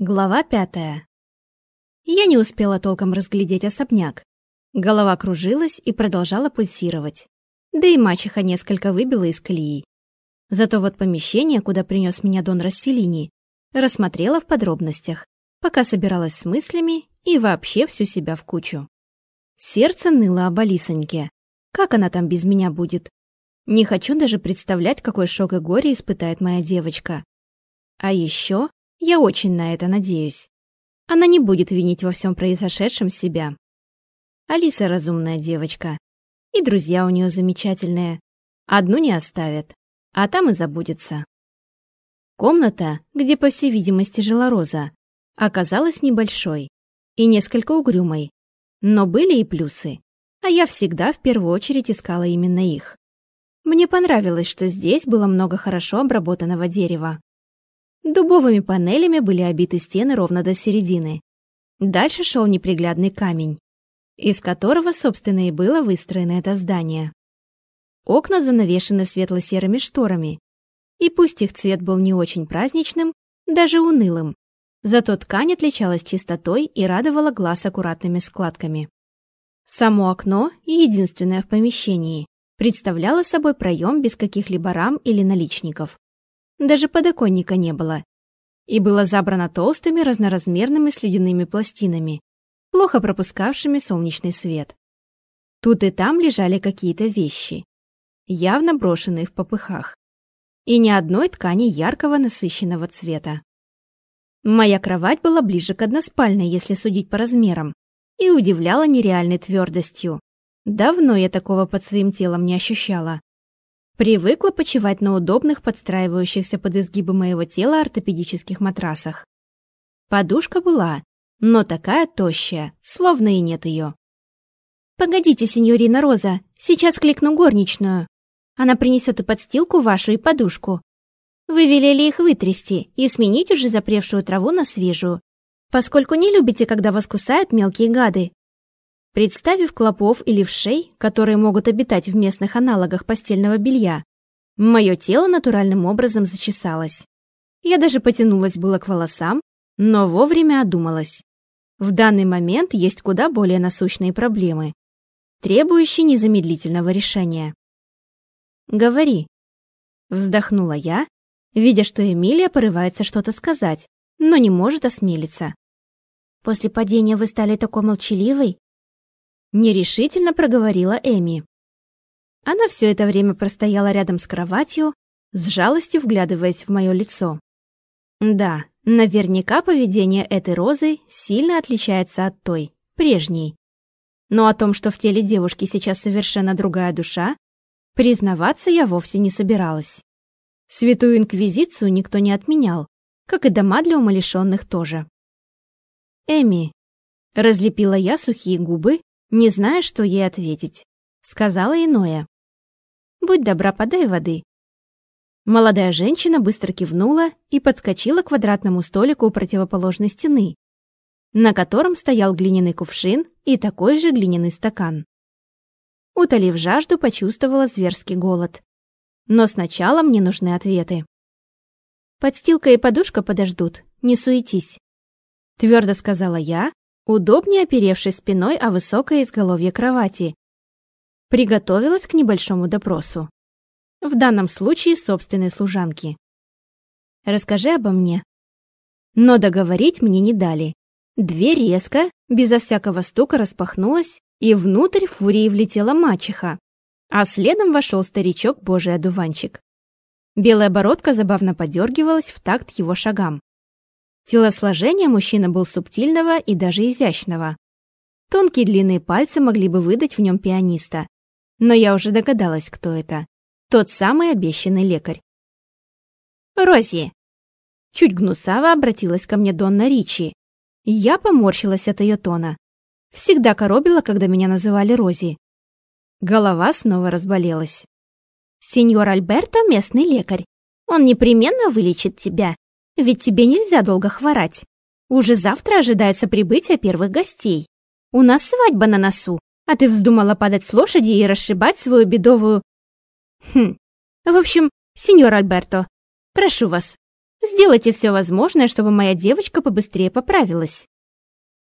Глава пятая. Я не успела толком разглядеть особняк. Голова кружилась и продолжала пульсировать. Да и мачеха несколько выбила из колеи. Зато вот помещение, куда принес меня Дон Расселини, рассмотрела в подробностях, пока собиралась с мыслями и вообще всю себя в кучу. Сердце ныло об Алисоньке. Как она там без меня будет? Не хочу даже представлять, какой шок и горе испытает моя девочка. А еще я очень на это надеюсь. Она не будет винить во всем произошедшем себя. Алиса разумная девочка. И друзья у нее замечательные. Одну не оставят, а там и забудется. Комната, где, по всей видимости, жила Роза, оказалась небольшой и несколько угрюмой. Но были и плюсы, а я всегда в первую очередь искала именно их. Мне понравилось, что здесь было много хорошо обработанного дерева. Дубовыми панелями были обиты стены ровно до середины. Дальше шел неприглядный камень, из которого, собственно, и было выстроено это здание. Окна занавешены светло-серыми шторами, и пусть их цвет был не очень праздничным, даже унылым, зато ткань отличалась чистотой и радовала глаз аккуратными складками. Само окно, единственное в помещении, представляло собой проем без каких-либо рам или наличников. Даже подоконника не было. И было забрано толстыми разноразмерными слюдяными пластинами, плохо пропускавшими солнечный свет. Тут и там лежали какие-то вещи, явно брошенные в попыхах. И ни одной ткани яркого насыщенного цвета. Моя кровать была ближе к односпальной, если судить по размерам, и удивляла нереальной твердостью. Давно я такого под своим телом не ощущала. Привыкла почивать на удобных, подстраивающихся под изгибы моего тела ортопедических матрасах. Подушка была, но такая тощая, словно и нет ее. «Погодите, сеньорина Роза, сейчас кликну горничную. Она принесет и подстилку вашу, и подушку. Вы велели их вытрясти и сменить уже запревшую траву на свежую, поскольку не любите, когда вас кусают мелкие гады. Представив клопов или вшей, которые могут обитать в местных аналогах постельного белья, мое тело натуральным образом зачесалось. Я даже потянулась было к волосам, но вовремя одумалась. В данный момент есть куда более насущные проблемы, требующие незамедлительного решения. «Говори», — вздохнула я, видя, что Эмилия порывается что-то сказать, но не может осмелиться. «После падения вы стали такой молчаливой, нерешительно проговорила Эми. Она все это время простояла рядом с кроватью, с жалостью вглядываясь в мое лицо. Да, наверняка поведение этой розы сильно отличается от той, прежней. Но о том, что в теле девушки сейчас совершенно другая душа, признаваться я вовсе не собиралась. Святую Инквизицию никто не отменял, как и дома для умалишенных тоже. «Эми», — разлепила я сухие губы не зная, что ей ответить. Сказала иное. «Будь добра, подай воды». Молодая женщина быстро кивнула и подскочила к квадратному столику у противоположной стены, на котором стоял глиняный кувшин и такой же глиняный стакан. Утолив жажду, почувствовала зверский голод. Но сначала мне нужны ответы. «Подстилка и подушка подождут, не суетись», — твердо сказала я, удобнее оперевшись спиной о высокое изголовье кровати. Приготовилась к небольшому допросу. В данном случае собственной служанки. «Расскажи обо мне». Но договорить мне не дали. Дверь резко, безо всякого стука распахнулась, и внутрь фурии влетела мачеха, а следом вошел старичок Божий одуванчик. Белая бородка забавно подергивалась в такт его шагам. Телосложение мужчины был субтильного и даже изящного. Тонкие длинные пальцы могли бы выдать в нем пианиста. Но я уже догадалась, кто это. Тот самый обещанный лекарь. «Рози!» Чуть гнусаво обратилась ко мне Донна Ричи. Я поморщилась от ее тона. Всегда коробила, когда меня называли Рози. Голова снова разболелась. «Сеньор Альберто — местный лекарь. Он непременно вылечит тебя ведь тебе нельзя долго хворать. Уже завтра ожидается прибытие первых гостей. У нас свадьба на носу, а ты вздумала падать с лошади и расшибать свою бедовую... Хм. В общем, сеньор Альберто, прошу вас, Сделайте все возможное, чтобы моя девочка побыстрее поправилась.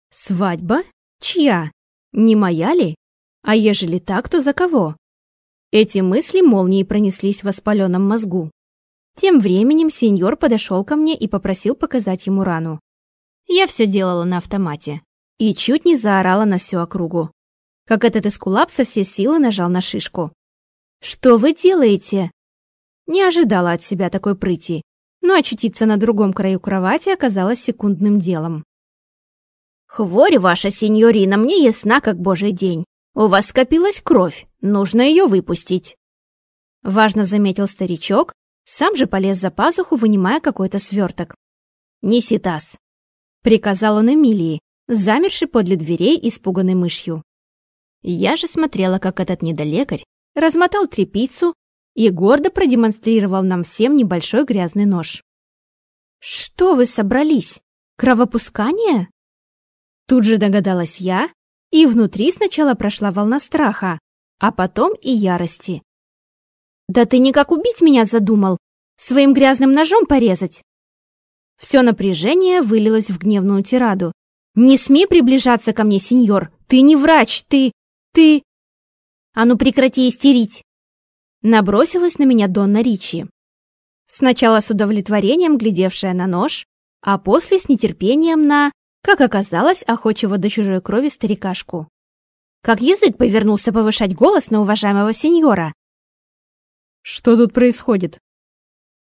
Свадьба? Чья? Не моя ли? А ежели так, то за кого? Эти мысли молнией пронеслись в воспаленном мозгу. Тем временем сеньор подошел ко мне и попросил показать ему рану. Я все делала на автомате и чуть не заорала на всю округу. Как этот эскулап со всей силы нажал на шишку. «Что вы делаете?» Не ожидала от себя такой прыти, но очутиться на другом краю кровати оказалось секундным делом. «Хворь ваша, сеньорина, мне ясна, как божий день. У вас скопилась кровь, нужно ее выпустить». Важно заметил старичок, сам же полез за пазуху, вынимая какой-то сверток. «Неси таз», — приказал он Эмилии, замерший подле дверей, испуганной мышью. Я же смотрела, как этот недолекарь размотал трепицу и гордо продемонстрировал нам всем небольшой грязный нож. «Что вы собрались? Кровопускание?» Тут же догадалась я, и внутри сначала прошла волна страха, а потом и ярости. «Да ты никак убить меня задумал! Своим грязным ножом порезать!» Все напряжение вылилось в гневную тираду. «Не смей приближаться ко мне, сеньор! Ты не врач! Ты... ты...» «А ну прекрати истерить!» Набросилась на меня Донна Ричи. Сначала с удовлетворением глядевшая на нож, а после с нетерпением на как оказалось, охочего до чужой крови старикашку. Как язык повернулся повышать голос на уважаемого сеньора. «Что тут происходит?»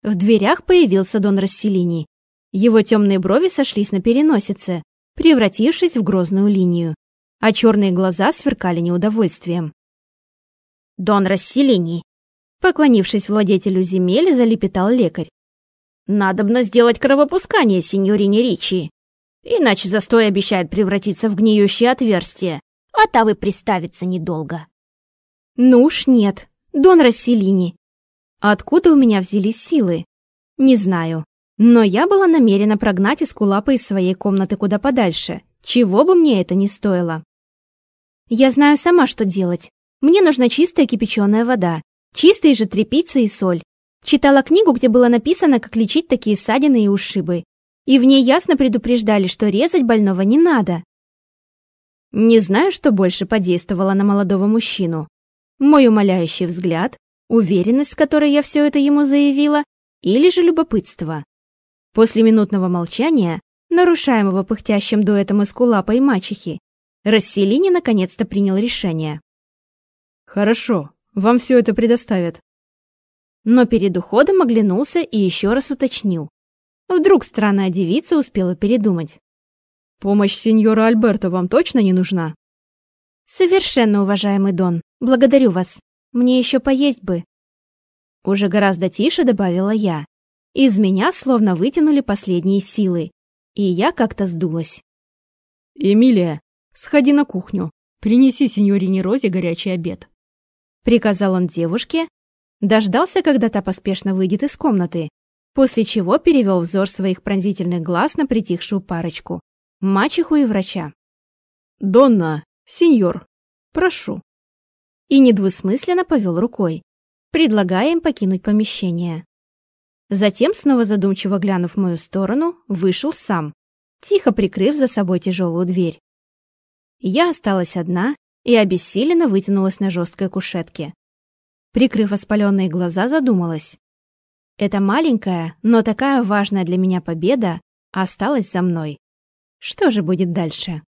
В дверях появился Дон Расселини. Его темные брови сошлись на переносице, превратившись в грозную линию, а черные глаза сверкали неудовольствием. «Дон Расселини!» Поклонившись владетелю земель, залепетал лекарь. «Надобно сделать кровопускание, сеньорине Ричи. Иначе застой обещает превратиться в гниющее отверстие, а там и приставиться недолго. Ну уж нет, Дон Расселини. Откуда у меня взялись силы? Не знаю. Но я была намерена прогнать Искулапа из своей комнаты куда подальше, чего бы мне это ни стоило. Я знаю сама, что делать. Мне нужна чистая кипяченая вода, чистые же тряпицы и соль. Читала книгу, где было написано, как лечить такие ссадины и ушибы и в ней ясно предупреждали, что резать больного не надо. Не знаю, что больше подействовало на молодого мужчину. Мой умоляющий взгляд, уверенность, с которой я все это ему заявила, или же любопытство. После минутного молчания, нарушаемого пыхтящим дуэтом из кулапа и мачехи, Расселини наконец-то принял решение. «Хорошо, вам все это предоставят». Но перед уходом оглянулся и еще раз уточнил. Вдруг странная девица успела передумать. «Помощь сеньора Альберто вам точно не нужна?» «Совершенно, уважаемый Дон. Благодарю вас. Мне еще поесть бы». Уже гораздо тише добавила я. Из меня словно вытянули последние силы, и я как-то сдулась. «Эмилия, сходи на кухню. Принеси сеньорине Розе горячий обед». Приказал он девушке, дождался, когда та поспешно выйдет из комнаты, после чего перевел взор своих пронзительных глаз на притихшую парочку, мачеху и врача. «Донна, сеньор, прошу». И недвусмысленно повел рукой, предлагая им покинуть помещение. Затем, снова задумчиво глянув в мою сторону, вышел сам, тихо прикрыв за собой тяжелую дверь. Я осталась одна и обессиленно вытянулась на жесткой кушетке. Прикрыв воспаленные глаза, задумалась. Эта маленькая, но такая важная для меня победа осталась за мной. Что же будет дальше?